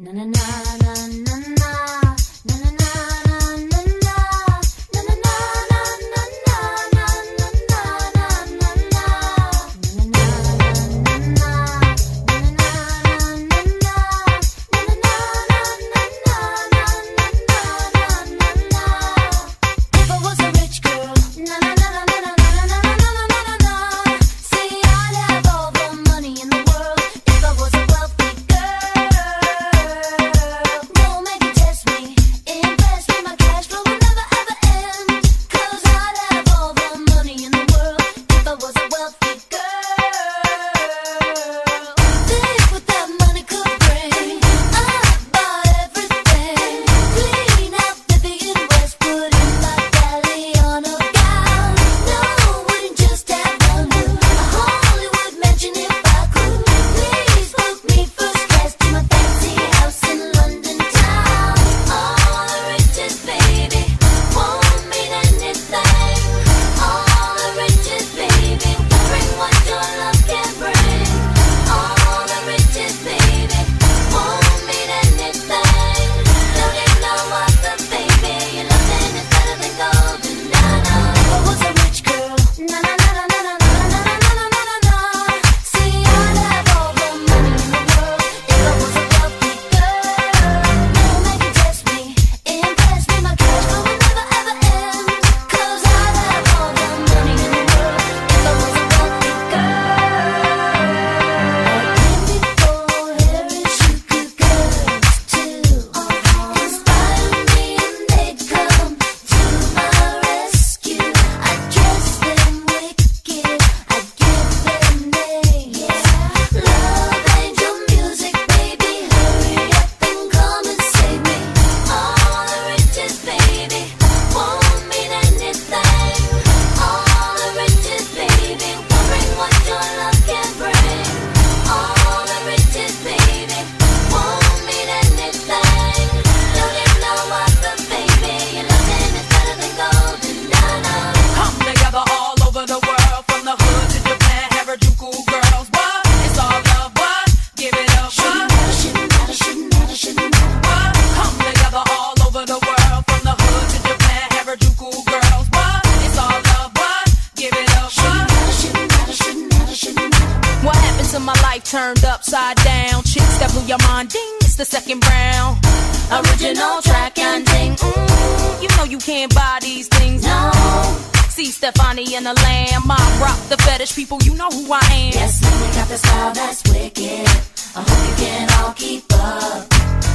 na na na na na. in my life turned upside down. Chicks that blew your mind, ding, it's the second round. Original track and ding, mm, you know you can't buy these things. No. See Stefani and the Lamb, I rock the fetish people, you know who I am. Yes, man, we got the style that's wicked. I hope you can all keep up.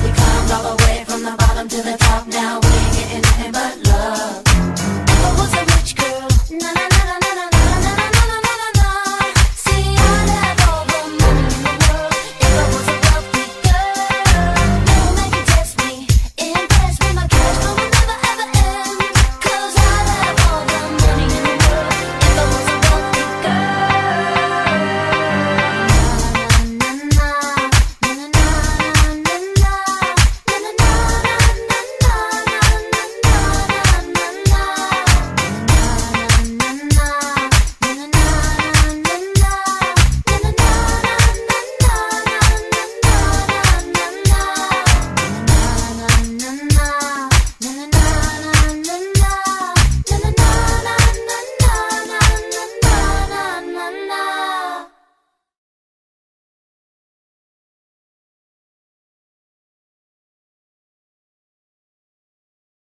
We climbed all the way.